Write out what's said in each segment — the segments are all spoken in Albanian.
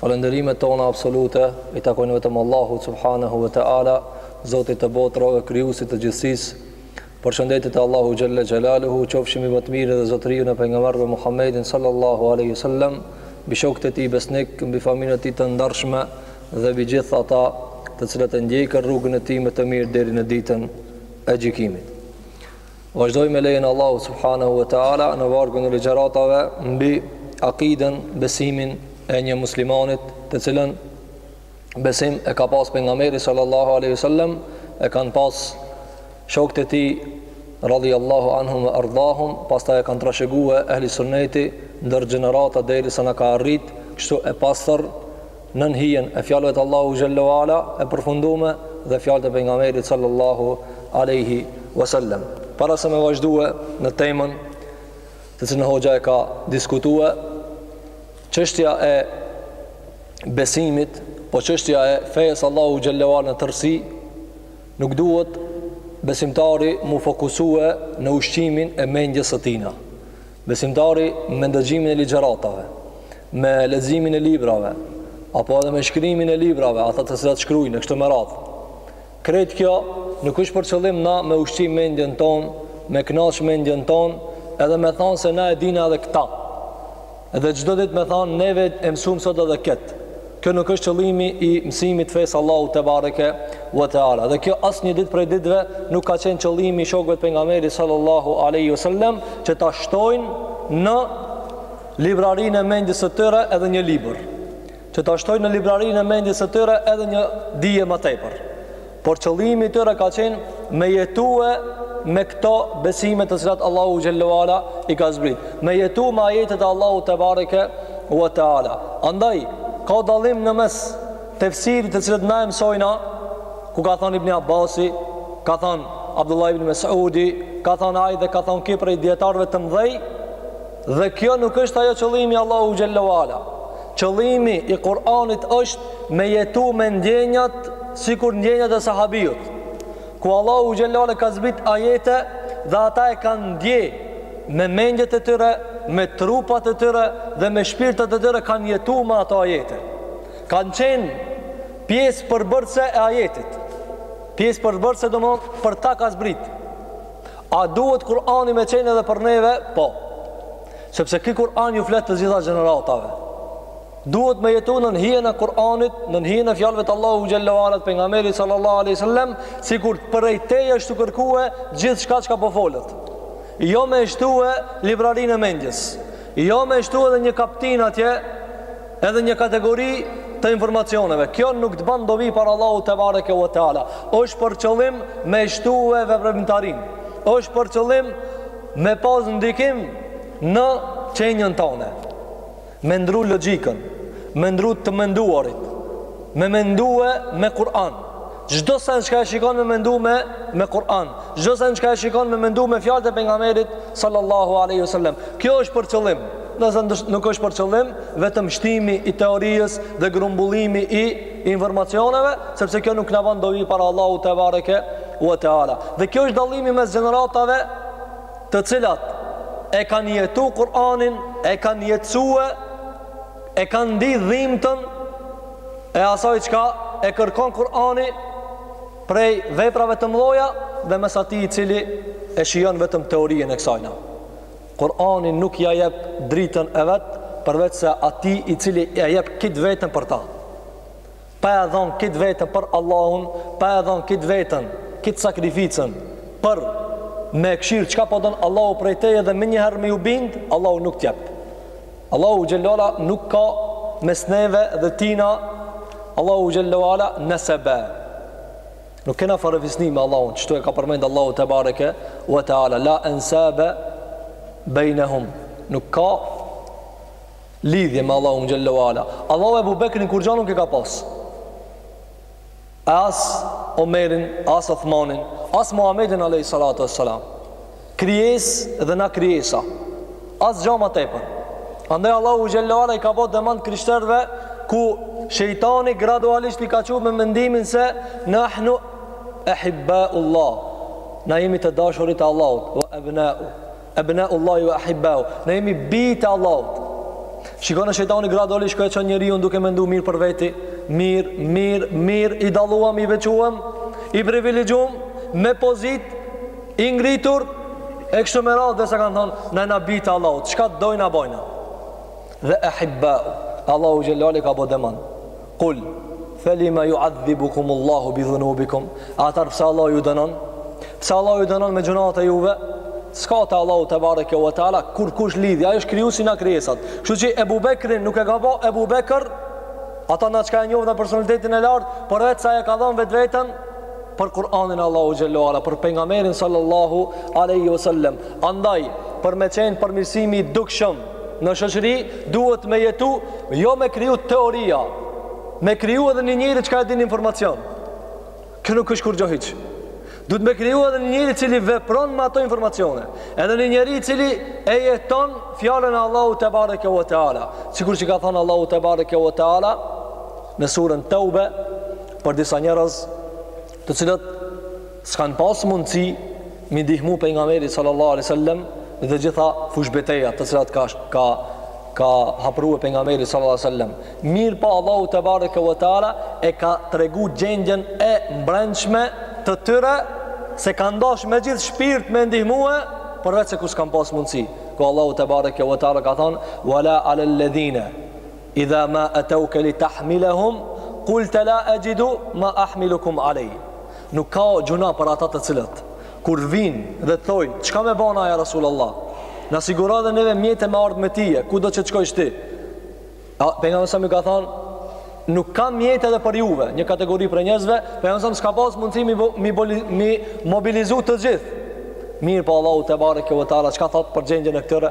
Falënderimet tona absolute i takojnë vetëm Allahut subhanehu ve teala, Zotit të botrave, Krijuesit të gjithësisë. Përshëndetjet e Allahu xhelle xhelaluhu, qofshin mbi më të mirin dhe zotërinë e pejgamberëve Muhammedin sallallahu alaihi wasallam, mbi shokët e tij besnik, mbi familjen e tij të ndershme dhe mbi gjithë ata të cilët e ndjekin rrugën e tij me të mirë deri në ditën e gjykimit. Vazhdojmë me lejen e Allahu subhanahu wa ta'ala në vargun e ligjëratave mbi akiden besimin e një muslimanit të cilin besim e ka pas pejgamberi sallallahu aleyhi sallam e kanë pas shokët e tij radhi Allahu anhum ve ardahum pastaj e kanë trashëgue ehli sunneti ndër gjenerata derisa na ka arrit kështu e pastër nën hijen e fjalëve të Allahu xhalla u ala e përfundume dhe fjalët e pejgamberit sallallahu alejhi wasallam para se me vazhdue në temën të cilën hoxha e ka diskutue çështja e besimit po çështja e fejes Allahu xhalla u ala në tërësi nuk duhet besimtari m'u fokusue në ushqimin e mendjes së tina Besimtari me ndëgjimin e ligjëratave, me leximin e librave, apo edhe me shkrimin e librave, ata të cilët shkrujnë e kështu me radhë. Krejt kjo nuk është për qëllim na me ushqy mendjen tonë, me kënaqë mendjen tonë, edhe me thanë se na e dina edhe këta. Edhe çdo ditë me thanë neve e mësumë sot edhe këtë. Kjo nuk është qëllimi i mësimit t'fesë Allahu te bareke ve teala. Dhe kjo asnjë ditë prej ditëve nuk ka qenë qëllimi i shokëve të pejgamberit sallallahu alaihi wasallam që ta shtojnë në librarinë e mendjes së tyre edhe një libër. Që ta shtojnë në librarinë e mendjes së tyre edhe një dije më tepër. Por qëllimi i tyre ka qenë me jetue me këto besime të cilat Allahu xhallahu ala i ka zbrit. Me jetu me ajetet e Allahut te bareke u te ala. Andaj ka dallim në mes tefsirit të cilin na e mësojna ku ka thënë Ibn Abbasi, ka thënë Abdullah ibn Mesudi, ka thënë ai dhe ka thënë ky prej dijetarëve të mëdhej, Dhe kjo nuk është ajo qëllimi i Allahu xhallahu ala. Qëllimi i Kur'anit është me jetu me ndjenjat sikur ndjenjat e sahabiut. Kur Allahu xhallahu ala ka zbrit ajete dhe ata e kanë ndje me mendjet e tyre, me trupat e tyre dhe me shpirtat e tyre kanë jetu me ato ajete. Kanë qenë pjesë përbërëse e ajetit. Pjesë përbërëse domethënë për ta ka zbrit. A duhet Kur'ani me qenë edhe për neve? Po. Sepse ky Kur'an ju flet të gjitha gjeneratave. Duhet me jetu nën hijen e Kur'anit, nën hijen e fjalëve të Allahu xhallahu ala të pejgamberit sallallahu alaihi wasallam, sikur prej teje është tu kërkue gjithçka çka po folet. Jo me shtue librarinë e mendjes. Jo me shtue edhe një kaptinë atje Edhe një kategori të informacioneve. Kjo nuk të ban dobi para Allahut tebareke ue teala. Është për qëllim me shtue veprimtarinë. Është për qëllim me pas ndikim në qenien tone. Me ndru logjikën, me ndru të menduarit, me mendue me Kur'an. Çdo send çka e shikon me mendu me me Kur'an, çdo send çka e shikon me mendu me fjalët e pejgamberit sallallahu alaihi wasallam. Kjo është për qëllim. Se nuk është për qëllim, vetëm shtimi i teorisë dhe grumbullimi i informacioneve, sepse kjo nuk na ban dobi para Allahut tebareke ue teala. Dhe kjo është dallimi mes gjeneratave të cilat e kanë jetu Kur'anin, e kanë jetësue E kanë ndi dhimbtën e asaj çka e kërkon Kurani prej veprave të mdhaja dhe mes atij i cili e shijon vetëm teorien e kësajna. Kurani nuk ja jep dritën e vet përveçse atij i cili ia jep krejt veten për ta. Pa e dhënë krejt veten për Allahun, pa e dhënë krejt veten, krejt sakrificën për me e kshyr çka po don Allahu prej teje dhe menjëherë me ju bind, Allahu nuk t'jep. Allahu xhelle ue ala nuk ka mes neve dhe tina Allahu xhelle ue ala neseb. Nuk kena farefisni me Allahun, qashtu e ka përmend Allahu tebareke ve teala la ansabe bejnehum. Nuk ka Lidhje me Allahun xhelle ua ala. Allahu Ebu Bekrin kurgja nuk e ka pas. As Omerin, as Othmanin, as Muhamedin alejhi salatu ue selam. Krijues dhe na krijesa. Asgja ma tepër. Andaj Allahu xhelle ua ala i ka ba demant krishterve ku shejtani gradualisht i ka çu me mendimin se nahnu ehibbau Allah. Na jemi të dashurit e Allahut. Wa ebnau. Ebnau Allahi wa ahibbauhu. Na jemi bijtë e Allahut. Shikon shejtani gradualisht ku e çon njeriun duke mendu mirë për veti, mirë, mirë, mirë, i dalluam, i veçuam, i privilegjum me pozitë, i ngritur e kështu me radhë derisa kanë thonë, na jena bijtë e Allahut. Çka dojna bajna? Dhe ahibbau. Allahu xhelle ue ala i ka bo demant. Kul, felima ju'adhibukum Allahu bi dhunubikum? Atëher pse Allah ju dënon? Pse Allah ju dënon me gjynahet e juve? S'ka te Allahu tebareke ue teala kurkush lidhje, ai është Krijuesi na krijesat. Kështu që Ebu Bekrin nuk e ka bo Ebu Bekr, ata na çka e njohna personalitetin e lartë, përveç se e ka dhonë vetveten, për Kur'anin e Allahut xhelle ue ala, për pejgamberin sallallahu alejhi ve selem. Andaj, për me qenë përmirësimi i dukshëm, Në shoqëri duhet me jetu, jo me kriju teoria, me kriju edhe një njeri që ka e din informacion. Kjo nuk është kurgjo hiq. Duhet me kriju edhe një njeri i cili vepron me ato informacione. Edhe një njeri i cili e jeton fjalën e Allahut tebareke ve teala. Sikurse ka thonë Allahu tebareke ve teala, në suren Teube, për disa njerëz të cilët S'kanë pasë mundësi me i ndihmu pejgamberit sallallahu alaihi wasallam me të gjitha fushbetejat të cilat ka ka ka veprue pejgamberi sallallahu alaihi wasallam. Mirëpo Allahu tebareke ve teala e ka tregu gjendjen e mbrendshme të tyre se kanë dash me gjithë shpirt me ndihmue përveç se ku s'kanë pasë mundësi. Ku Allahu tebareke ve teala ka thënë wala alel ladhina Idha ma atauke li tahmilahum kulte la exhidu ma ahmilukum alej. Nuk ka gjynah për ata të cilët kur vijnë dhe të thojnë, çka me ba na, ja Resulallah? Na siguro edhe neve mjete me ardhë me tije, kudo që të shkojsh ti? A, pejgamberi a.s. u ka thonë, nuk kam mjete edhe për juve, një kategori prej njerëzve, pejgamberi a.s. s'ka pasë mundësi mi, mi, mi mobilizu të gjithë. Mirëpo po Allahu tebareke ve teala, çka thotë për gjendjen e këtyre?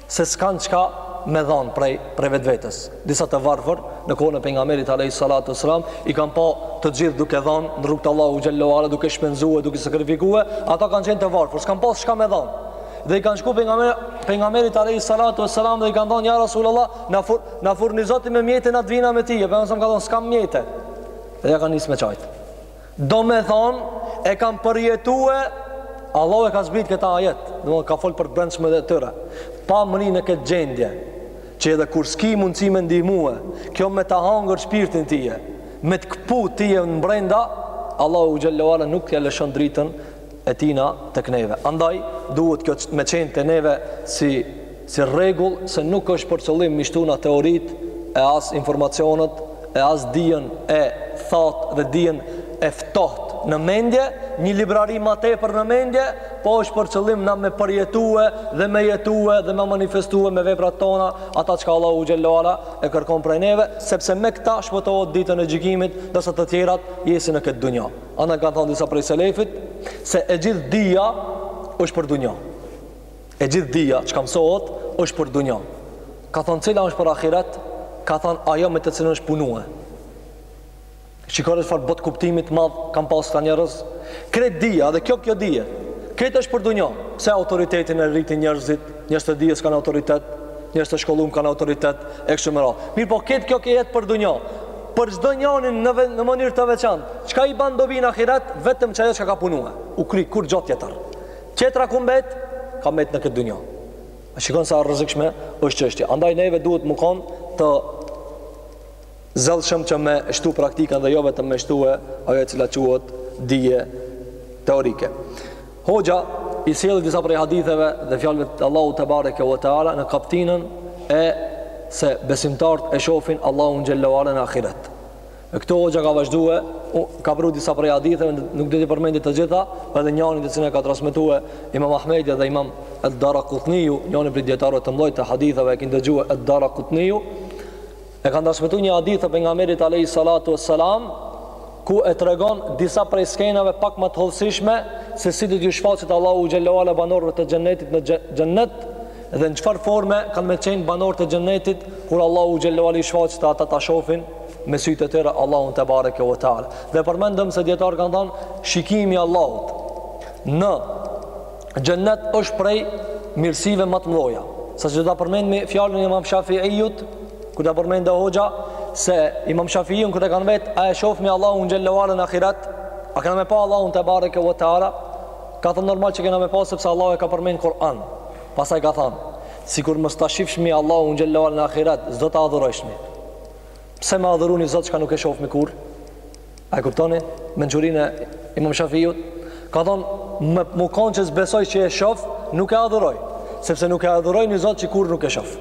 se s'kanë çka me dhanë prej, prej vetvetes. Disa të varfër, në kohën e pejgamberit alejhi salatu ves-selam, i kanë pa të gjithë duke dhanë në rrugë të Allahut xhel-le ve ala, duke shpenzue, duke sakrifikue, ata kanë qenë të varfër, s'kanë pas çka me dhanë. Dhe i kanë shku pejgamberit alejhi salatu ves-selam dhe i kanë thanë, ja Resulallah, na fur, na furnizo ti me mjete, na t'vina me ti, e pejgamberi ka thanë, s'kam mjete. Dhe ia kanë nisë me qajtë. Domethonë, e kanë përjetue, Allahu e ka zbritë këtë ajet, domethonë ka folë për të brendshme e tyre, pa mbrri në këtë gjendje, që edhe kur s'ki mundësi me ndihmue, kjo me ta hangër shpirtin tije, me të këpu tije mbrenda, Allahu xhel-le ve ala nuk ia lëshon dritën e tina tek neve. Andaj duhet kjo me qenë te neve si si rregull se nuk është për qëllim me i shtu na teoritë e as informacionet e as dijen e thatë dhe dijen e ftohtë në mendje, një librari ma tepër në mendje, po është për qëllim na me përjetue dhe me jetue dhe me manifestue me veprat tona ata çka Allahu xhel-le ve ala e kërkon prej neve, sepse me këta shpëtohet ditën e gjykimit, ndërsa të tjerat jesin në këtë dunja. Andaj kanë thonë disa prej selefit se e gjithë dija është për dunja. E gjithë dija çka mësohet është për dunja. Ka thënë cila është për ahiret? Ka thënë ajo me të cilën është punue. Shikoni çfarë botëkuptimi të madh kanë pas këta njerëz. Krejt dija, edhe kjo kjo dije, krejt është për dunja. Pse autoritetin e rritin njerëzit? Njerëz të dijes kanë autoritet, njerëz të shkollum kanë autoritet e kështu me radhë. Mirëpo krejt kjo kjo jet për dunja. Për çdo njanin në mënyrë të veçantë. Çka i ban dobi në ahiret, vetëm që ajo çka ka punue. U kry, kurgjo tjetër. Tjetra ku mbet, ka mbet në këtë dynja. A shikon sa e rrezikshme është çështja. Andaj neve duhet me konë të zellshëm që me shtu praktikën dhe jo vetëm me shtue ajo e cila quhet dije teorike. Hoxha i sjell disa prej haditheve dhe fjalëve të Allahut te bareke ve teala në kaptinën se besimtarët e shohin Allahun xhella uala në ahiret. E këto hoxha ka vazhduar, ka pru disa prej haditheve, nuk do t'i përmendë të gjitha, por edhe njërin të cilën e ka transmetuar Imam Ahmedi dhe Imam Ad-Darqutni, njëri prej dietarëve të mëdhenj të haditheve, keni dëgjuar Ad-Darqutni. E kanë transmetuar një hadith të pejgamberit alayhi salatu wassalam ku e tregon disa prej skenave pak më të hollësishme se si do t'ju shfaqet Allahu xhella uala banorëve të xhennetit në xhennet dhe në çfarë forme kanë me qenë banorët e xhennetit kur Allahu xhella uala ju shfaqet ata ta shohin me sytë e tyre Allahun te bareke ve teala. Dhe përmendëm se dijetarët kanë thënë shikimi i Allahut në Xhennet është prej mirësive më të mëdha. Sa që do ta përmendmi fjalën e Imam Shafiut, kur ta përmend hoxha se Imam Shafiun kur e kanë vet, a e shohmi Allahun xhella ala në ahirat? A kanë me pa Allahun te bareke ve teala? Ka thënë normal që kanë me pa sepse Allahu e ka përmend Kur'an. Pastaj ka thënë, sikur mos ta shifshmi Allahun xhella ala në ahirat, s'do ta adhurojshmi. Pse me adhuru ni Zot që nuk e shohmi kurrë? A e kuptoni mençurinë e Imam Shafiut? Ka thon me m'u kon që s'besoj që e shoh, nuk e adhuroj, sepse nuk e adhuroj një Zot që kurrë nuk e shoh.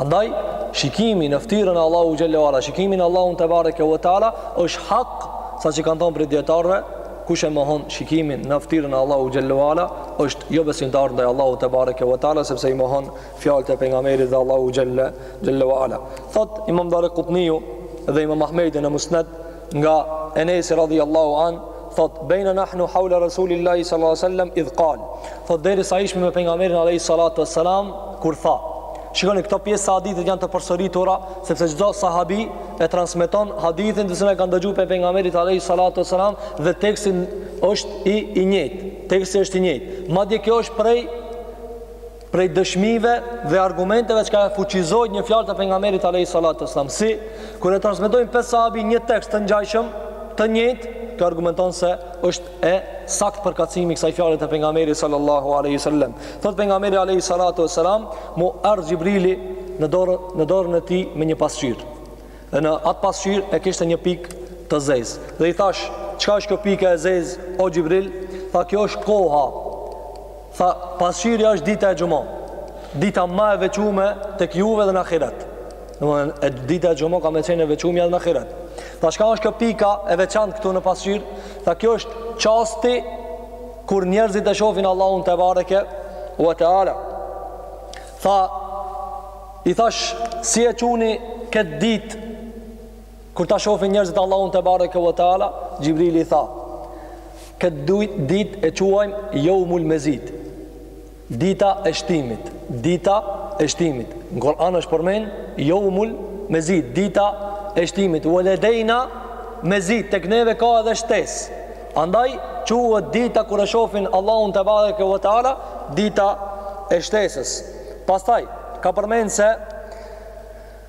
Andaj shikimi në fytyrën e Allahut xhella ala, shikimi në Allahun te bareke u teala është hak, sa që kanë thon prej dijetarëve, kush e mohon shikimin në fytyrën e Allahut xhella ala është jobesimtar ndaj Allahut te bareke u teala sepse i mohon Fjalët e pejgamberit dhe Allahut xhalla wa ala. Thot Imam Darqutniu dhe Imam Ahmedi në Musnad nga Enes radhiyallahu an thot bejna nahnu hawla Rasulillahi sallallahu alaihi wasallam idh qal. Thot derisa ishim me pejgamberin alayhi salatu wassalam kur tha. Shikoni këto pjesë të hadithit janë të përsëritura sepse çdo sahabi e transmeton hadithin që e kanë dëgjuar prej pejgamberit alayhi salatu wassalam dhe teksti është i i njëjtë. Teksti është i njëjtë. Madje kjo është prej prej dëshmive dhe argumenteve çka e fuqizojnë një fjalë të pejgamberit alejhi salatu ue selam sikur e transmetojnë pesë sahabi një tekst të ngjashëm të njëjtë kjo argumenton se është e saktë përkatësimi i kësaj fjale te pejgamberi sallallahu aleyhi sallam thot pejgamberi alejhi salatu ue selam m'u erdh xhibrili në dorën në dorën e tij me një pasqyrë dhe në atë pasqyrë e kishte një pikë të zezë dhe i thash çka është kjo pika e zezë o xhibril tha kjo është koha Tha, Pasqyrja është dita e Xhumë, dita ma e veçume tek juve edhe në ahiret. Domthonë, dita e Xhumë ka me qenë e veçume edhe në ahiret. Tha, çka është kjo pika e veçantë këtu në pasqyrë? Tha, kjo është çasti kur njerëzit e shofin Allahun tebareke ue teala. Tha, i thashë, si e quni këtë ditë Kur ta shofin njerëzit Allahun tebareke ve teala, Xhibrili tha: Këtë ditë e quajmë Jeumul Mezid. Dita e shtimit, dita e shtimit. Në Kur'an është përmend Jeumul Mezid, dita e shtimit. Ue ledejna mezid, tek neve ka edhe shtesë. Andaj quhet dita kur e shofin Allahun tebareke ve teala, dita e shtesës. Pastaj ka përmend se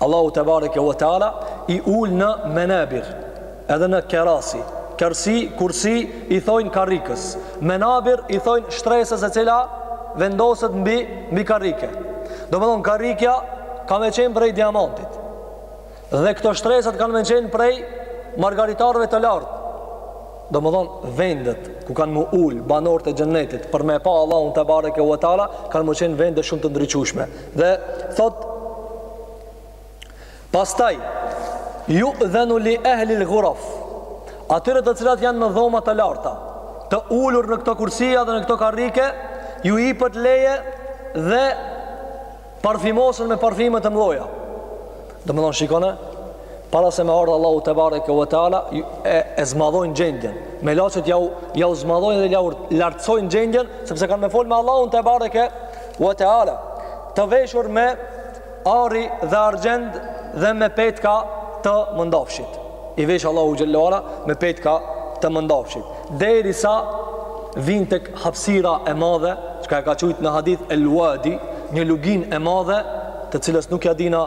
Allahu tebareke ve teala i ul në menabir edhe në kerasi kersi kursi i thojnë karrigës menabir i thojnë shtresës e cila vendoset mbi mbi karrige domethënë karrigia ka me qenë prej diamantit dhe këto shtresat kanë me qenë prej margaritarëve të lartë domethënë vendet ku kanë m'u ulë banorët e xhenetit për me pa Allahun tebareke ve teala kanë me qenë vende shumë të ndriçushme Dhe thotë Pastaj judhenu li ehlil guraf Atyre të cilat janë në dhoma të larta Të ulur në këto kursija dhe në këto karrige Ju ipet leje dhe parfimosen me parfime të llojllojta Domethënë shikone para se me ardhë Allahu tebareke ve teala, e, e zmadhojnë gjendjen. Melaqet jau, jau zmadhojnë dhe jau lartësojnë gjendjen, sepse kanë me folë me Allahun tebareke ve teala. Të veshur me ari dhe argjend dhe me petka të mëndafshit. I vesh Allahu xhele ue ala me petka të mëndafshit. Derisa vijnë te hapsira e madhe, çka e ka qujtë në hadith el-uadi, një luginë e madhe, të cilës nuk ia dina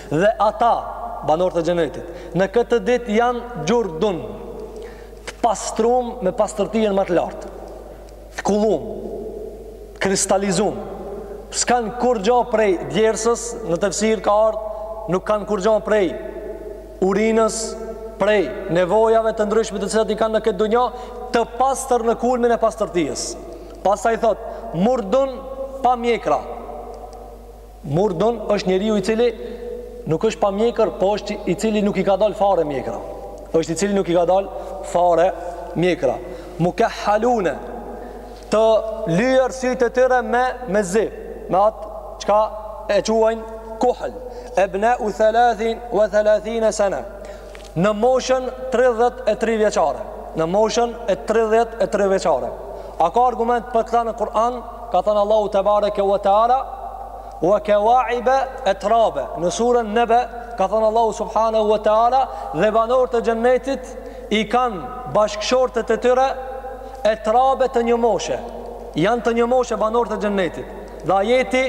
Dhe ata, banorët e Xhenetit, në këtë ditë janë xhurdun, të pastrum me pastërtinë ma të lartë, të kullum, kristalizum. S'kanë kurrgja prej djersës, në tefsir ka ardhë, nuk kanë kurrgja prej urinës, prej nevojave të ndryshme të cilat i kanë në këtë dunja, të pastër në kulmin e pastërtisë. Pastaj thotë, murdun pa mjekra. Murdun është njeriu i cili nuk është pa mjekër, po është i cili nuk i ka dalë fare mjekra. Është i cili nuk i ka dalë fare mjekra. Mukehhalune të lyer sytë e tyre me me zi, me atë çka e quajnë kuhel. Ebnau thalathin wa thalathina sana. Në moshën tridhjetë e tri vjeçare Në moshën e tridhjetë e tri vjeçare A ka argument për këta në Kur'an Ka thënë Allahu tebareke ve teala Wa kawaiba atraba. Në surën Nebe ka thënë Allahu subhanahu wa taala dhe banorët e xhennetit i kanë bashkëshortet e tyre etrabe të një moshe. Janë të një moshe banorët e xhennetit. Dhe ajeti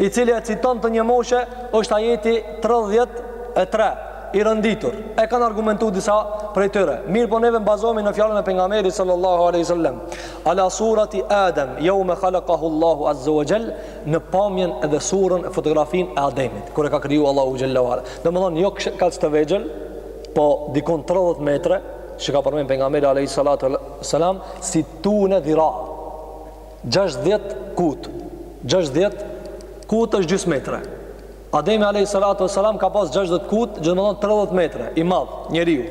i cili e citon të një moshe është ajeti 33 i rënditur. E kanë argumentuar disa prej tyre. Mirëpo neve bazohemi në fjalën e pejgamberit sallallahu alaihi wasallam. Ala surati Adam, yawma khalaqahu Allahu azza wa jall, në pamjen edhe surën e fotografin e Ademit, kur e ka kriju Allahu xhalla wala. Domthon jo kaq të vegjël, po dikun 30 metra, që ka përmend pejgamberi alaihi salatu wasalam, situne dhira. gjashtëdhjetë kut. Gjashtëdhjetë kut është gjysmë metre. Ademi alayhi salatu wasalam ka pas gjashtëdhjetë kut, që do me thonë tridhjetë metra, i madh, njeriu.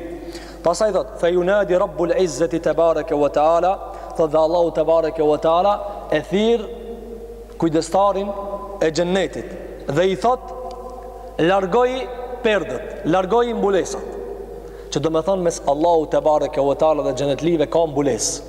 Pastaj thot, fa yunadi rabbul izzati tebareke ve teala, thot dhe Allahu tebareke ve teala e thirr kujdestarin e xhennetit dhe i thot largoj perdet, largoj mbulesat. Që do me thonë mes Allahu tebareke ve teala dhe xhennetlive ka mbulesë.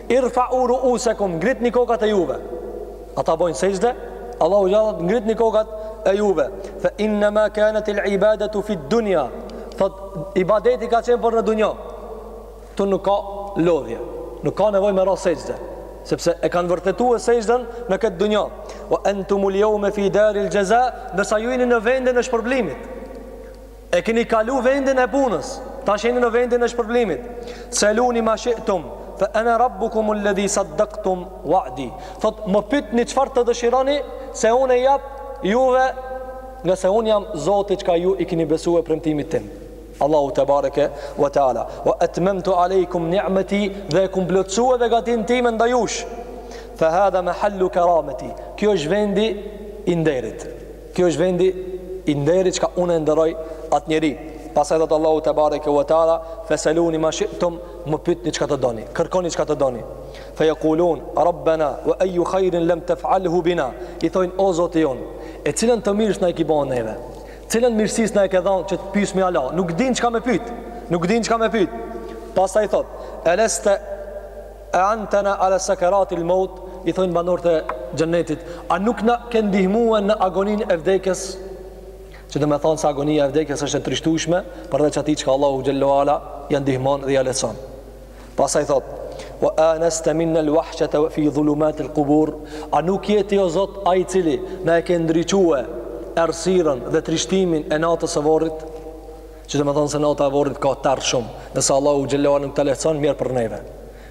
Irfau ruusekum, ngritni kokat e juve. Ata bojnë sexhde, Allahu xhalla, ngritni kokat e juve. Fe innama kanetil ibadetu fid dunja. Thot, ibadeti ka qenë për në dunja. Ktu nuk ka lodhje. Nuk ka nevoj me ra sexhde. Sepse e kanë vërtetue sexhden në këtë dunja. Ue entumul jeume fi daril xheza, ndërsa ju jeni në vendin e shpërblimit. E keni kalu vendin e punës, tash jeni në vendin e shpërblimit. Seluni ma shi'tum, fa ana rabbukum alladhi saddaqtum wa'di. Thot më pytni çfarë të dëshironi se unë e jap juve, nga se unë jam Zoti çka ju i keni besuar premtimit tem. Allahu tebareke ve teala. Wa atmamtu alaykum ni'mati dhe e kam plotësue begatinë time ndaj jush. Fa hadha mahallu karamati. Kjo është vendi i nderit. Kjo është vendi i nderit çka unë e nderoj atë njeri. Pastaj thot Allahu tebareke ve teala, "Fesaluni ma shi'tum", më pyetni çka të doni, kërkoni çka të doni. Fe yaqulun, "Rabbana wa ayu khairin lam taf'alhu bina", i thoin o Zoti jon, e cilën të mirë s'na e ki bon neve? Cilën mirësi s'na e ke dhënë që të pyesmi Allah? Nuk din çka me pyet. Nuk din çka me pyet. Pastaj thot, "Eleste E'antana ala sakarati al-maut, i thonë banorët e xhennetit, a nuk na ke ndihmuar në agoninë e vdekjes? Që do me thonë se agonia e vdekjes është e trishtueshme, përveç atij që Allahu xhalla wala ja ndihmon dhe ja lehtëson. Pastaj thot: "Wa anasta min al-wahshati fi dhulumat al-qubur", a nuk je ti o Zot ai i cili na e ke ndriçuar errësirën dhe trishtimin e natës së vorrit? Që domethonë se nata e vorrit ka terr shumë, nëse Allahu xhel-le ve ala nuk ta lehtëson mjerë për neve.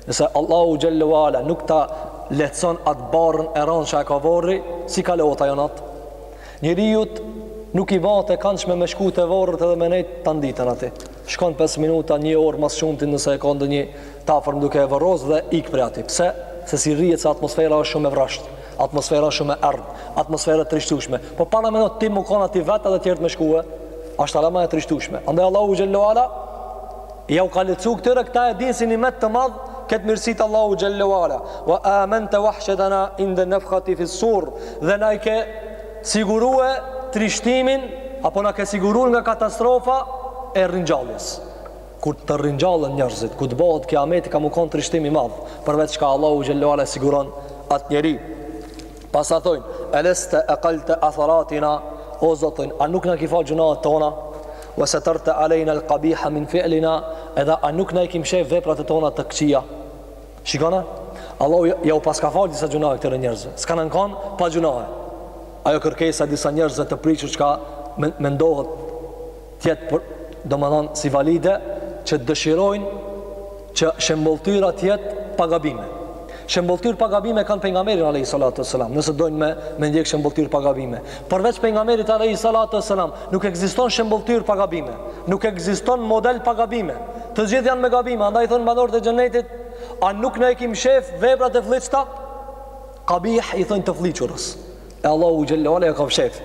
Nëse Allahu xhel-le ve ala nuk ta lehtëson atë barrën e rëndë që e ka vorri, si kalohet ajo natë? Njeriut nuk i bahet e kanshme me shku te vorret edhe me nejtë tanë ditën aty. Shkon 5 minuta, një orë ma s'shumti nëse e ka ndonjë t'afërm duke e vorrosë dhe ikë prej aty. Pse? Se s'i rrihet se atmosfera është shumë e vrazhdë. Atmosfera shumë e errët, atmosfera e trishtueshme. Po paramendo ti me kanë aty vetë edhe të tjertë me shkue. Është hala ma e trishtueshme. Andaj Allahu xhel-le ve ala ja u ka lehtësu këtyre këta e dinë si nimet të madh këtë mirësi të Allahut xhel-le ve ala. Wa amanta wahshatana inda nafkhati fis-sur. Dhe na i ke sigurue trishtimin apo na ke siguruar nga katastrofa e ringjalljes. Kur të ringjallen njerëzit, kur të bëhet kiameti ka mu kon trishtim i madh, përveç ka Allahu xhel-le ve ala siguron atë njeri. Pastaj thojnë, eleste ekalte atharatina, o Zoti ynë, a nuk na i ki falë gjunahet tona? Wa seterte alejna el kabiha min fi'lina, edhe a nuk na i ki mshef veprat e tona të këqia? Shikona, Allahu ja, ja u paska falë disa gjunahe këtyre njerëzve, s'kanë kon pa gjunahe. Ajo kërkesa e disa njerëzve të priqur që ka mendohet të jetë për, domethënë si valide që dëshirojnë që shembëlltyra të jetë pa gabime. Shembëlltyrë pa gabime kanë pejgamberin alayhi salatu wasalam, nëse dojnë me me ndjek shembëlltyrë pa gabime. Përveç pejgamberit alayhi salatu wasalam, nuk ekziston shembëlltyrë pa gabime. Nuk ekziston model pa gabime. Të gjithë janë me gabime, andaj thonë banorët e xhenetit, a nuk na i ki mshef veprat e flliqta? Kabih i thonë të flliqurës. E Allahu xhel-le ve ala e ka mshef.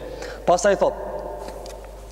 Pastaj thotë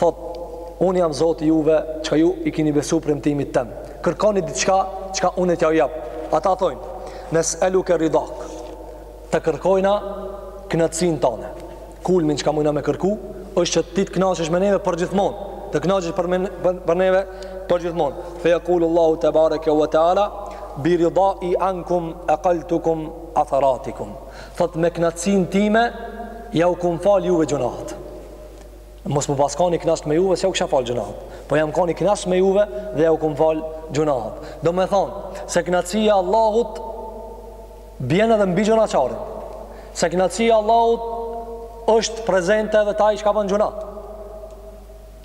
Thotë, Unë jam Zoti juve, çka ju i kini besu premtimit tem. Kërkoni diçka, çka unë t'ju jap. Ata thonë, Nes'eluke ridak. Të kërkojna kënaqësinë tane. Kulmin çka mujna me kërku, është që ti të kënaqesh me neve për gjithmonë. Të kënaqesh për, men, për, për neve për gjithmonë. Fe jekulu Allahu tebareke ve teala, bi ridai ankum ekaltukum atharatikum. Thotë, me kënaqësinë time, ja u kum falë juve gjunahet. Mos me pas kanë i knaqt me juve, s'ju kisha falë gjunahet. Po jam kanë i knaqt me juve dhe ja u kum falë gjunahet. Domethonë, se knaqësia e Allahut bjen edhe mbi gjunahqarin. Se knaqësia e Allahut është prezente edhe te ai çka ban gjunahet.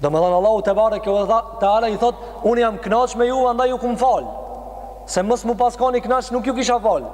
Domethonë, Allahu tebareke ve teala i thotë, unë jam knaq me juve, andaj ju kum falë. Se mos me pas kanë i knaqt, nuk ju kisha falë.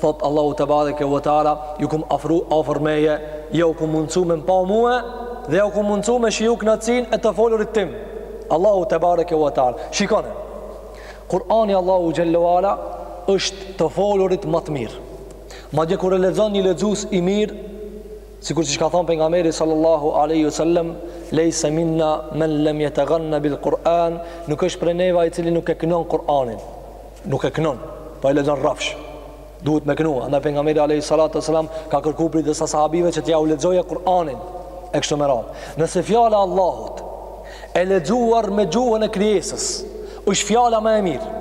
Thotë Allahu tebareke ve teala, ju kum afru afër meje, jau kum mundsu me m'pa mue, dhe jau kum mundsu me shiju knaqsinë e të folurit tim. Allahu tebareke ve teala. Shikone, Kurani i Allahut xhelle ve ala është të folurit ma të mirë. Madje kur e lexon një lexus i mirë, sikurse ç'ka thonë pejgamberi sallallahu aleyhi sallem, lejse minna men lem jeteganne bil Kur'an, nuk është prej neve i cili nuk e kënon Kur'anin. Nuk e kënon, po e lexon rrafsh. Duhet me kënue. Andaj pejgamberi alayhi salatu wasalam ka kërkuar prej disa sahabive që t'jau lexojë Kur'anin e kështu me radhë. Nëse fjala e Allahut e lexuar me gjuhën e krijesës, është fjala më e mirë.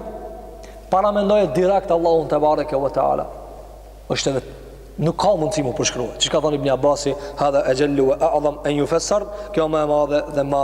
Paramendoje direkt Allahun tebareke ve teala. Është edhe nuk ka mundësi me përshkrue. Ç'ka thonë Ibn Abbasi, hadha ajallu wa a'zam an yufassar, kjo ma e madhe dhe ma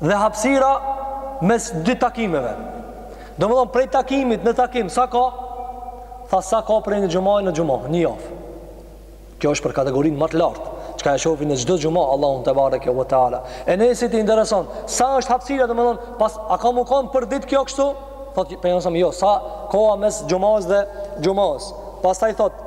Dhe hapësira mes dy takimeve. Domethënë prej takimit në takim sa ka? Tha sa ka prej një xhumaje në xhuma, një javë. Kjo është për kategorinë ma të lartë, çka e shofin në çdo xhuma Allahun tebareke ve teala. Enesit i intereson, sa është hapësira domethënë pas a ka me kon për ditë kjo kështu? Thot pejgamberi jo, sa koha mes xhumasë dhe xhumasë. Pastaj thot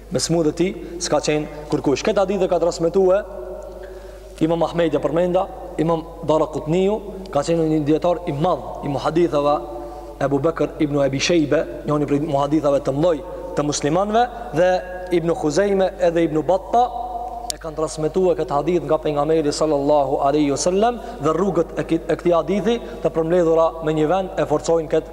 Mes mu dhe tij s'ka qenë kurkush. Këtë hadith e ka transmitue, imam Ahmedi e përmenda, imam Darekutniu, ka qenë një dijetar i madh, i muhadithëve, Ebu Bekër ibn Ebi Shejbe, njoni prej muhadithëve të mdhoj të muslimanve, dhe ibn Khuzejme edhe ibn Batta, e kanë transmitue këtë hadith nga pejgamberi sallallahu aleyhi sallam, dhe rrugët e kit, e këtij hadithi të përmbledhura me një vend e forcojnë këtë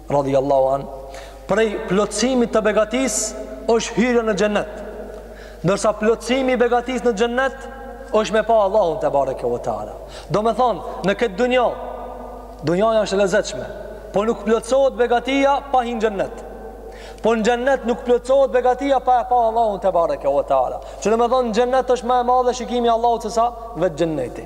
radhiyallahu an prej plotësimit të begatisë është hyrja në xhennet ndërsa plotësimi i begatisë në xhennet është me pa Allahun tebareke ve teala domethonë në këtë dunja dunjaja është e lezetshme po nuk plotësohet begatia pa hi n'xhennet Po në xhennet nuk plotësohet begatia pa e pa Allahun tebareke ve teala. Që domethonë në xhennet është ma e madhe shikimi i Allahut se sa vetë xhenneti.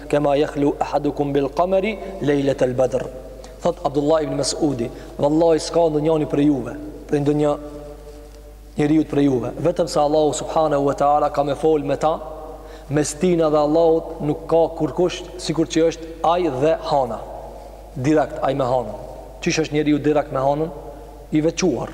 Kema yakhlu ahadukum bil qamari lejlet al badr. Thot Abdullah ibn Mas'udi, vallahi s'ka ndonjëri prej juve, prej ndonjë njeriu prej juve, vetëm se Allahu subhanahu wa taala ka me fol me ta, mes tina dhe Allahut nuk ka kurkush sikur që është ai dhe Hana. Direkt ai me Hanën. Qysh është njeriu direkt me Hanën i veçuar.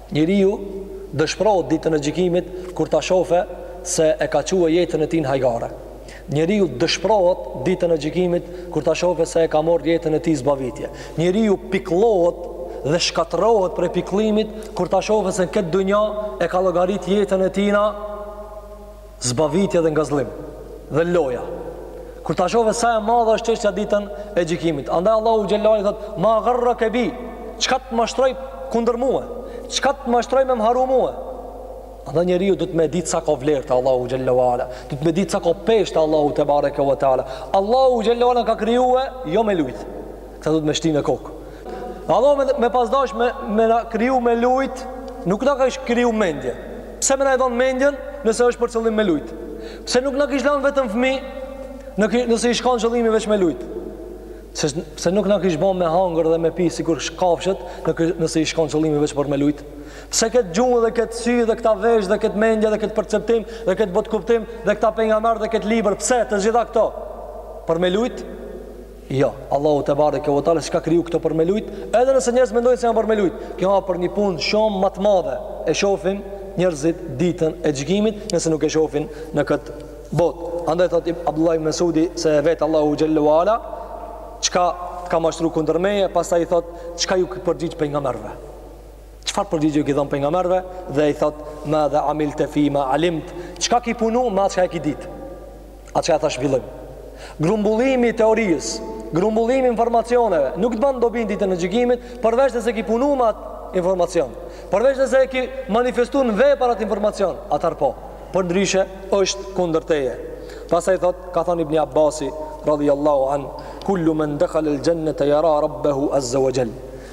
Njeriu dëshpërohet ditën e gjykimit kur ta shofe se e ka çue jetën e tij në hajgare. Njeriu dëshpërohet ditën e gjykimit kur ta shofe se e ka morr jetën e tij zbavitje. Njeriu pikëllohet dhe shkatërrohet prej pikëllimit kur ta shofe se në këtë dynja e ka llogarit jetën e tina zbavitje dhe ngazllim dhe loja kur ta shove sa e madhe është çështja ditën e gjykimit andaj Allahu xhelle ue ala thot ma gharra ke bi çka të mashtroi kundër mue çka të mashtroi me m'harru mua andaj njeriu duhet me ditë sa ka vlerë te Allahu xhelle ue ala duhet me ditë sa ka peshë te Allahu tebareke ve teala Allahu xhelle ue ala s'ka krijue jo me lujt Këta du të me shti në kokë. Allahu me, me pas dash me, me na kriju me lujt, nuk na kish kriju mendje. Pse me na i dhonë mendjen nëse është për qëllim me lujt? Pse nuk na kish lanë vetëm fëmijë, nëse ish kanë qëllimi veç me lujt? Pse, pse nuk na kish bon me hangër dhe me pi sikur kafshët, nëse ish kanë qëllimi veç për me lujt? Pse këtë gjuhë dhe këtë sy dhe këta vesh dhe këtë mendje dhe këtë perceptim dhe këtë botëkuptim dhe këta pejgamberë dhe këtë libër? Pse të gjitha këto? Për me lujt? Jo, Allahu tebareke ve teala s'ka kriju këto për me lujt, edhe nëse njerëzit mendojnë se janë për me lujt. Kjo është për një punë shumë ma të madhe. E shohin njerëzit ditën e gjykimit, nëse nuk e shofin në këtë botë. Andaj thotë Abdullah ibn Mesudi se e vet Allahu xhelle ue ala çka t'ka mashtru kundër meje, pastaj i thotë çka ju ki përgjigj pejgamberëve. Çfarë përgjigje ju ki dhon pejgamberëve dhe i thotë madha amilte fi ma alimt, çka ki punu me atë çka e ki ditë. A çka thashë n'fillim? Grumbullimi i teorisë, grumbullimi i informacioneve, nuk të banë dobi n'ditën e gjykimit, përveç nëse e ki punu me atë informacion, përveç nëse e ki manifestu në vepra atë informacion, atër po, përndryshe është kundër teje. Pastaj thot, ka thonë Ibni Abasi, radijallahu anh, kullu men dekhalel xhennete jera rabbehu azze ue xhel.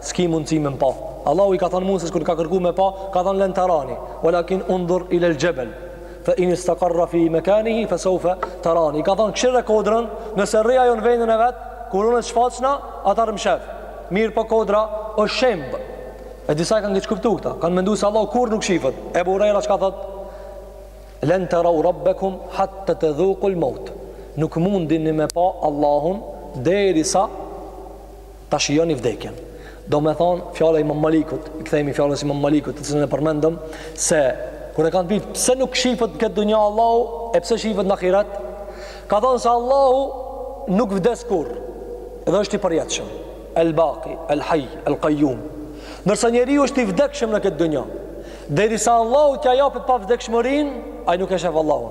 S'ki mundësi me m'pa. Allahu i ka thënë Musës kur ka kërku me pa, ka thënë len tarani, walakin undhur ila al-jabal fa in istaqarra fi makanihi fa sawfa tarani. I ka thënë kshyre kodrën, nëse rri ajo në vendin e vet, kur unë të shfaqna, atër më shef. Mirëpo kodra o shemb. E disa kanë keqkuptu këta, kanë mendu se Allahu kurrë nuk shifet. Ebu Hurajra çka thotë? Len tarau rabbakum hatta tadhuqu al maut. Nuk mundini me pa Allahun derisa Ta shijoni vdekjen. Domethënë, fjala e Imam Malikut, i kthehemi fjalës së Imam Malikut, të cilën e përmendëm, se kur e kanë pyet pse nuk shifet në këtë dunja Allahu e pse shifet në ahiret, ka thonë se Allahu nuk vdes kurrë edhe është i përjetshëm. El Baqi, El Hayy, El Qayyum. Ndërsa njeriu është i vdekshëm në këtë dunjë. Derisa Allahu t'ia japë pavdekshmërinë, ai nuk e shef Allahun.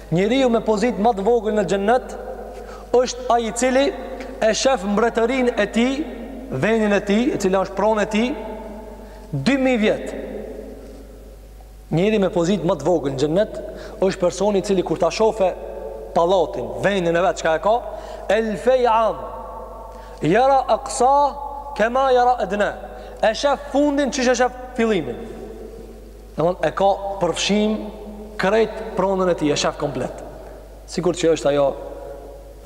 Njeriu me pozitë ma të vogël në Xhennet është ai i cili e shef mbretërinë e tij, venin e tij, e cila është pronë e tij 2000 vjet. Njeri me pozitë ma të vogël në Xhennet është personi i cili kur ta shofe pallatin, venin e vet çka e ka, elfe am. Yara aqsa kama yara adna. E shef fundin qysh e shef fillimin. Domthon e ka përfshijm krejt pronën e tij e shef komplet. Sikur që është ajo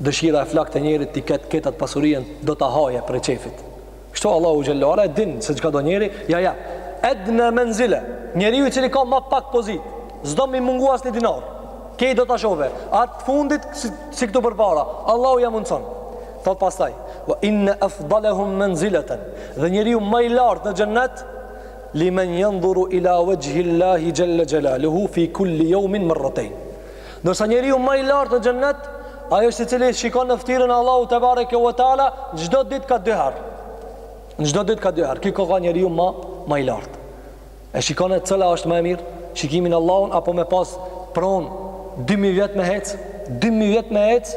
dëshira e flaktë e njerit ti ket tat pasurien do ta haje prej qefit. Kështu Allahu xhallahu ala e din se çka do njeri, ja ja. Edna menzile, njeriu i cili ka ma pak pozit, s'do mi mungu asnjë dinar. Krejt do ta shohe, atë fundit si, si këtu përpara, Allahu ja mundson. Thot pastaj, wa inna afdalahum manzilatan, dhe njeriu ma i lartë në xhennet Limen yandhuru ila wajhi Allahi jalla jalaluhu fi kulli yawmin marratayn. Ndërsa njeriu ma i lartë në xhennet, ai është i cili shikon në fytyrën e Allahut te bareke ve teala çdo ditë ka dy herë. Në çdo ditë ka dy herë. Ky koka njeriu ma ma i lartë. E shikon e cila është ma e mirë? Shikimin Allahun apo me pas pron 2000 vjet me hec, 2000 vjet me hec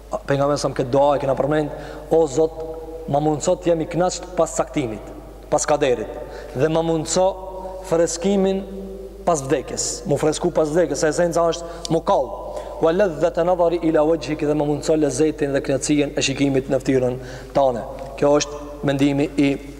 Pejgamberi s.a. këtë dua e kena përmend, o Zot, ma mundso të jem i kënaqtë pas caktimit, pas kaderit dhe ma mundso freskimin pas vdekjes, mu fresku pas vdekjes, se esenca është mu kall. Wa ladhata nadhari ila wajhik dhe ma mundso lezetin dhe kënaqësinë e shikimit në fytyrën tande. Kjo është mendimi i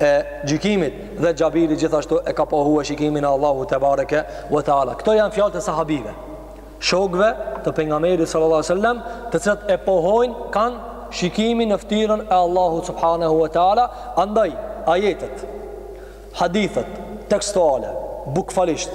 e gjykimit dhe Xhabiri gjithashtu e ka pohue shikimin e Allahu te bareke ve teala këto janë fjalët e sahabive shokëve të pejgamberit sallallahu alajhi wasallam të cilët e pohojnë kanë shikimin në fytyrën e Allahut subhanahu ve teala andaj ajetet hadithet tekstuale bukvalisht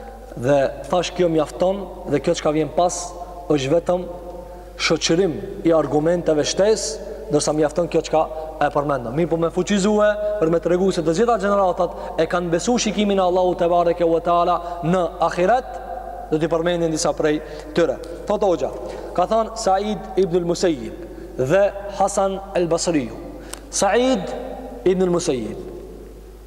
dhe thash kjo mjafton dhe kjo çka vjen pas është vetëm shoqërim i argumenteve shtesë, ndërsa mjafton kjo çka e përmendëm. Mirëpo me fuqizue për me tregu se të gjitha gjeneratat e kanë besu shikimin e Allahu te bareke u teala në ahiret, do t'i përmendim disa prej tyre. Thotë hoxha, ka thanë Said ibn al-Musayyib dhe Hasan al-Basriju. Said ibn al-Musayyib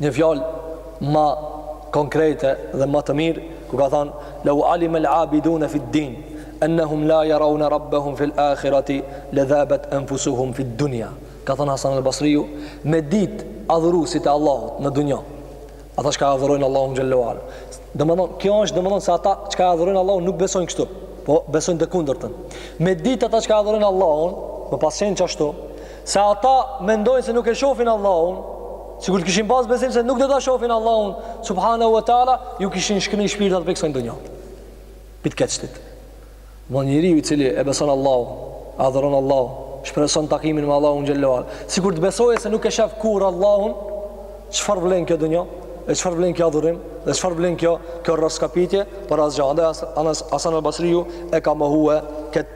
një fjalë ma konkrete dhe ma të mirë, ku ka thanë, leu alimel abidune fit din, ennehum la jaraune rabbehum fil akhirati, le dhabet enfusuhum fit dunja. Ka thanë Hasan el Basriju, me dit adhurusit e Allahut në dunja, ata çka e adhurojnë Allahun xhelle ve ala. Domethonë, kjo s'është domethonë se ata çka e adhurojnë Allahun nuk besojnë kështu, po besojnë të kundërtën. Me dit ata çka e adhurojnë Allahun, me pas qenë ashtu, Se ata mendojnë se nuk e shofin Allahun, sikur të kishin pas besim se nuk do ta shofin Allahun, subhanehu ve teala, ju kishin shkri shpirtat prej kësaj dynjo. Pi të keqit. Me njeriu i cili e beson Allahun, adhuron Allahun, shpreson takimin me Allahun xhelle ve ala, sikur të besoje se nuk e shef kurrë Allahun, çfarë vlen kjo dynjo, e çfarë vlen ky adhurim, dhe çfarë vlen kjo, kjo rraskapitje, për asgjë, dhe as Hasan el Basriju e ka mohue këtë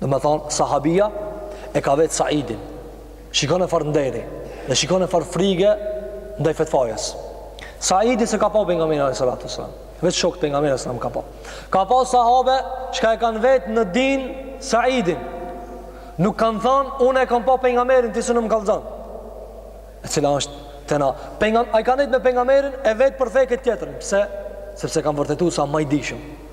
Domethonë, sahabija e ka vetë Saidin. Shikone farë nderi dhe shikone farë frige ndaj fetfajes. Saidi s'e ka pa Pejgamberin a.s. Veç shokët e Pejgamberit i ka pa. Ka pa sahabe çka e kanë vetë në din Saidin. Nuk kanë thonë, unë e kam pa Pejgamberin, ti s'un më kallëzon. E cila është te na. Pejgam, ai ka nejt me Pejgamberin, e vet për fe këtë tjetrin. Pse? Sepse kanë vërtetu sa ma i dijshëm.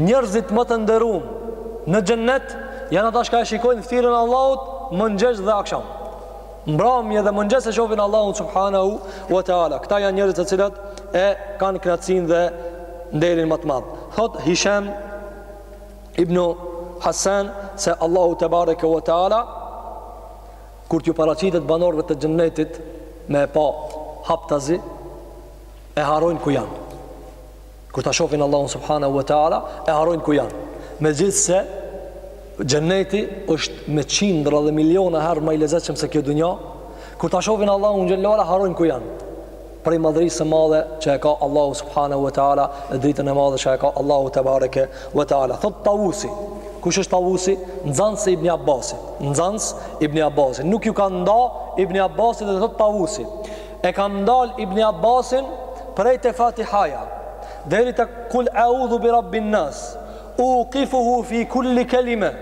Njerëzit më të nderuam në xhennet janë ata që e shikojnë ftyrën e Allahut mëngjes dhe aksham. Mbrëmje dhe mëngjes e shohin Allahun subhanahu wa taala. Këta janë njerëzit të cilët e kanë kënaqësinë dhe nderin më të madh. Thot Hisham ibn Hasan se Allahu tebareke wa taala kur t'ju paraqitet banorëve të xhennetit me pa haptazi e harrojnë ku janë. Kur ta shohin Allahun subhanahu wa taala, e harrojnë ku janë. Megjithëse xhenneti është me qindra dhe miliona herë ma i lezetshëm se kjo dunja, kur ta shohin Allahun xhelle wa ala harrojnë ku janë. Prej madhërisë së madhe që e ka Allahu subhanahu wa taala, e dritën e madhe që e ka Allahu tebareke wa taala. Thot Tawusi, kush është Tawusi? Nxans i Ibn Abbasit. Nxans i Ibn Abbasit. Nuk ju ka nda Ibn Abbasit dhe thot Tawusi. E kam ndal Ibni Abbasin prej te Fatihaja deri te Kul a'udhu bi Rabbin Nas. Uqifuhu fi kulli kalime.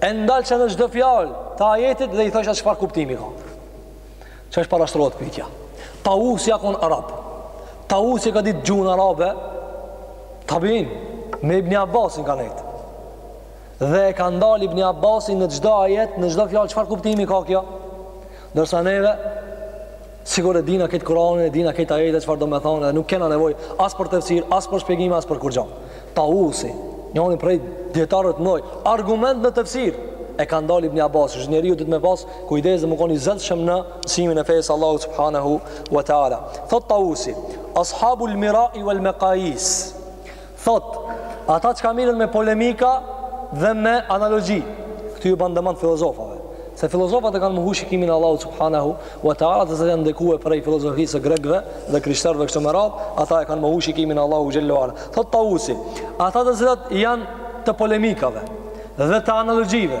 E ndalsha në çdo fjalë të ajetit dhe i thosha çfarë kuptimi ka. Çesh parashtrohet pyetja. Tausi a kon arab. Tausi e ka ditë gjuhën arabe. Tabiin, me Ibni Abbasin ka nejtë. Dhe e ka ndal Ibn Abbasin në çdo ajet, në çdo fjalë, çfarë kuptimi ka kjo? Ndërsa neve sikur e dina këtë Kur'anin, e dina këtë ajete çfarë do me thonë dhe nuk kena nevojë as për tefsir, as për shpjegime, as për kurgjan. Tausi, njëri prej dijetarëve të mëdhenj, argument në tefsir e ka ndal Ibn Abbasin, është njeriu duhet me pas kujdes dhe me kon i zellshëm në msimin e fesë Allahut subhanahu wa taala. Thot Tausi, ashabul mira'i wal maqajis. Thotë, Ata çka mirren me polemika dhe me analogji, këtu ju ban demant filozofave, se filozofat e kanë mohu shikimin e Allahut subhanahu wa taala të cilët janë ndikue prej filozofisë së grekëve dhe krishterëve kështu me radhë, ata e kanë mohu shikimin e Allahut xhelle wa ala. Thotë Tausi, ata të cilat janë të polemikave dhe të analogjive,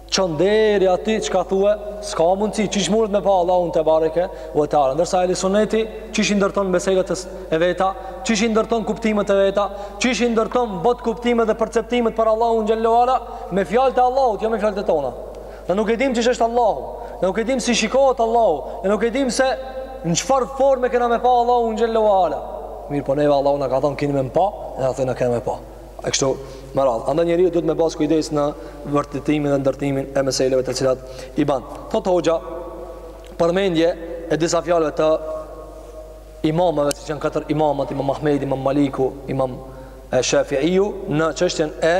Çon deri aty çka thue, s'ka mundësi, qysh mundet me pa Allahun tebareke wa taala. Ndërsa ehli sunneti, qysh i ndërton bisedat e veta, qysh i ndërton kuptimet e veta, qysh i ndërton botëkuptimet dhe perceptimet për Allahun xhelle wa ala, me fjalët e Allahut, jo me fjalët tona. Ne nuk e dim qysh është Allahu, ne nuk e dim si shikohet Allahu, ne nuk e dim se në çfarë forme kena me pa Allahun xhelle wa ala. Mirëpo neve Allahu na ka thonë kini me më pa, e atëherë kena me pa. E kështu me radhë. Andaj njeriu duhet me pas kujdes në vërtetimin dhe ndërtimin e meseleve të cilat i ban. Thot hoxha përmendja e disa fjalëve të imamëve, siç janë katër imamët, Imam Ahmedi, Imam Maliku, Imam Shafi'iu në çështjen e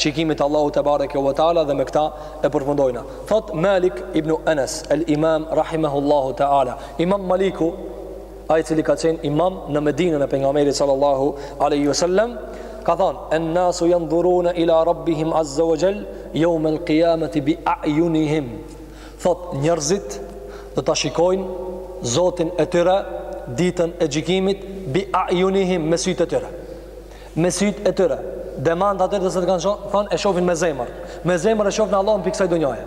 shikimit të Allahut te bareke ve teala dhe me këta e përfundojmë. Thot Malik ibn Anas, el Imam rahimahullahu teala. Imam Maliku ai i cili ka qenë imam në Medinën e pejgamberit sallallahu alaihi wasallam ka thënë en nasu yanzuruna ila rabbihim azza wa jall yawm al qiyamati bi ayunihim thot njerëzit do ta shikojnë Zotin e tyre ditën e gjykimit bi ayunihim me sytë e tyre me sytë e tyre demant atyre që kanë thonë e shohin me zemër me zemër e shohin Allahun prej kësaj dunjaje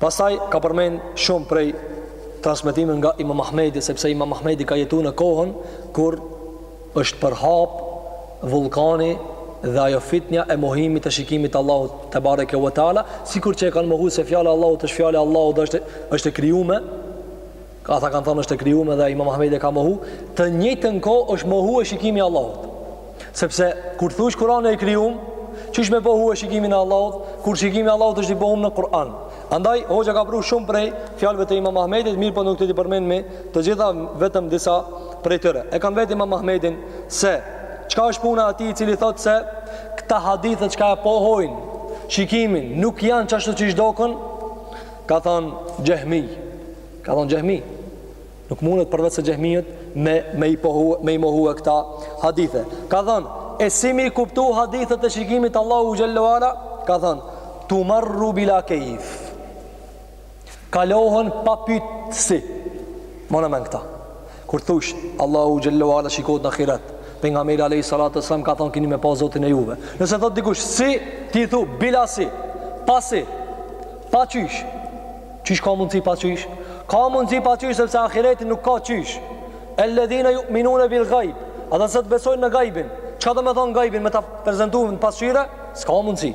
Pastaj ka përmend shumë prej transmetimeve nga Imam Ahmedi, sepse Imam Ahmedi ka jetu në kohën kur është përhap vullkani dhe ajo fitnja e mohimit të shikimit të Allahut te bareke u teala, sikur që e kanë mohu se fjala e Allahut është fjalë e Allahut dhe është është e krijume Ata kanë thënë është e krijume edhe Imam Ahmedi e ka mohu, të njëjtën kohë është mohu e shikimi i Allahut. Sepse kur thush Kur'ani e krijume, qysh me pohue shikimin e Allahut, kur shikimi i Allahut është i pohum në Kur'an. Andaj hoxha ka pru shumë prej fjalëve të Imam Ahmedit, mirëpo nuk do t'i përmendmi të gjitha vetëm disa prej tyre. E kam vetë Imam Ahmedin se çka është puna e atij i cili thotë se këta hadithe çka e pohojnë shikimin nuk janë qashtu qysh doken, ka thënë Xhehmi Ka thonë Xhehmi, nuk mundet përveçse Xhehmiu me me me i mohu këta hadithe. Ka thonë, e si m'i kuptu hadithet e shikimit t'Allahut xhallahu ala? Ka thonë, tumarru bila kejf. Kalohen pa pyt si. Mbani men këta. Kur thush, Allahu xhallahu ala shikohet në ahiret, pejgamberi alayhi salatu wasalam ka thënë kini me pa Zotin e juve. Nëse thot dikush si, ti thu bila si, pa si, pa qysh. Qysh ka mundsi pa qysh? Ka mundsi pa qysh sepse ahireti nuk ka qysh. Alladhina yu'minuna bil ghaib. Ata që besojnë në gajbin. Çka domethonë gajbin me ta prezentu në pasqyrë? S'ka mundsi.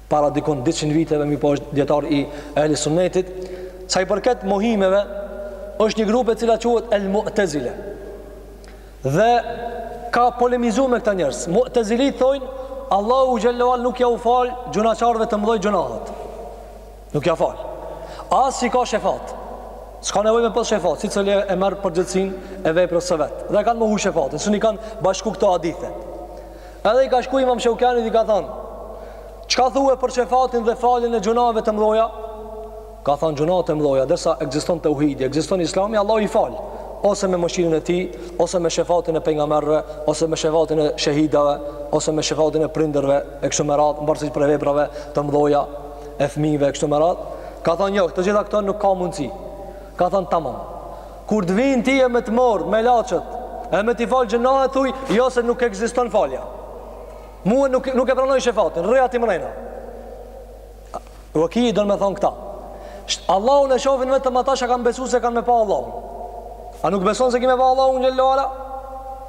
para dikun 200 viteve, me pas dijetar i Ehli Sunnetit, sa i përket mohimeve, është një grup e cila quhet El Mu'tezile. Dhe ka polemizu me këta njerëz. Mu'tezilit thojnë, Allahu xhelle ve ala nuk jau fal gjunahqarve të mdhoj gjunahët. Nuk ja fal. As që ka shefat. S'ka nevoj me pas shefat, sicili e merr përgjegjsinë e veprës së vet. Dhe kanë mohu shefatin, s'un i kanë bashku këto hadithe. Edhe i ka shku imam Shevkanit dhe i ka thonë, çka thue për shefatin dhe faljen e gjynahve të mdhoja? Ka thonë gjynahet e mdhoja, derisa egziston teuhidi, egziston islami, Allah i fal, ose me mëshirën e tij, ose me shefatin e pejgamerve, ose me shefatin e shehidave, ose me shefatin e prindërve, e kështu me radhë, mvarsisht prej veprave të mdhoja, e fmijve, e kështu me radhë. Ka thonë jo, të gjitha këto nuk ka mundësi. Ka thonë tamam. Kur të vijnë ty me të morrë melaqet, edhe me t'i falë gjynahet, thuj, jo se nuk egziston falja. Mue nuk, nuk e pranoj shefatin, rri ati mrena. Vaki don me thonë këta. Allahun e shofin vetëm ata që kanë besu se kanë me pa Allahun. A nuk beson se ki me pa Allahun xhelle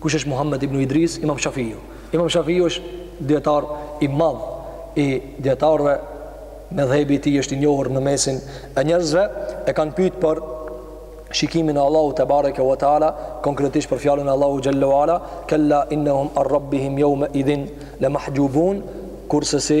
Kush është Muhammed ibn Idris, Imam Shafiu? Imam Shafiu është dijetar i madh i dijetarëve, medhhebi i tij është i njohur në mesin e njerëzve, e kanë pyt për shikimin e Allahut tebareke ve teala, konkretisht për fjalën e Allahu xhalla ve ala, kella innahum an rabbihim yawma idhin lamahjubun, kurse si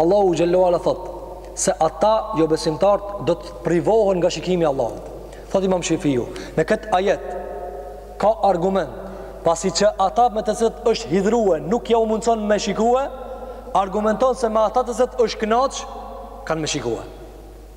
Allahu xhallahu ala thotë se ata jobesimtarët do të privohen nga shikimi i Allahut. Thotë Imam Shafiu, në kët ajet ka argument, pasi që ata me të cilët është hidhrue nuk ja u mundson me shikue, argumenton se me ata të cilët është kënaq kanë me shikue.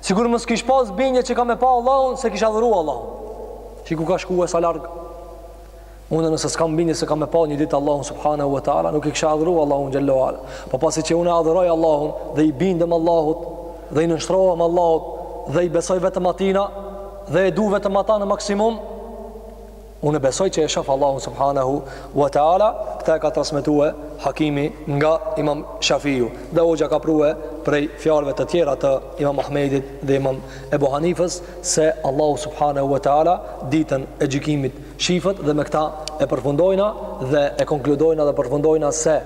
Sikur mos kish pas bindje që kam me pa Allahun, s'e kish adhuru Allahun. Shi ku ka shkue sa larg? Unë nëse s'kam bindje se kam me pa një ditë Allahun subhanahu wa taala, nuk e kisha adhuru Allahun xhallahu ala. Po pasi që unë e adhuroj Allahun dhe i bindem Allahut dhe i nënshtrohem Allahut dhe i besoj vetëm atina dhe e du vetëm ata në maksimum, Unë besoj që e shof Allahun subhanahu wa taala, këtë e ka transmetue Hakimi nga Imam Shafiu, dhe hoxha ka prue prej fjalëve të tjera të Imam Ahmedit dhe Imam Ebu Hanifës se Allahu subhanahu wa taala ditën e gjykimit shifet dhe me këta e përfundojna dhe e konkludojna dhe përfundojna se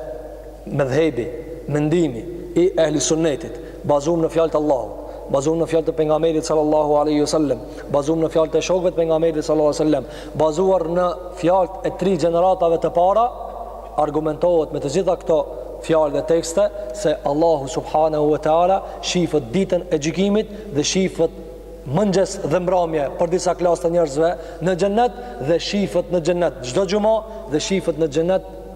Medhhebi, mendimi, i Ehli Sunnetit, bazuar në fjalët e Allahut, bazuar në fjalët e Pejgamberit sallallahu alaihi wasallam, bazuar në fjalët e shokëve të Pejgamberit sallallahu alaihi wasallam, bazuar në fjalët e tri gjeneratave të para, argumentohet me të gjitha këto fjalë dhe tekste se Allahu subhanahu wa taala shifet ditën e gjykimit dhe shifet mëngjes dhe mbramje për disa klasë të njerëzve në xhennet dhe shifet në xhennet çdo xhuma dhe shifet në xhennet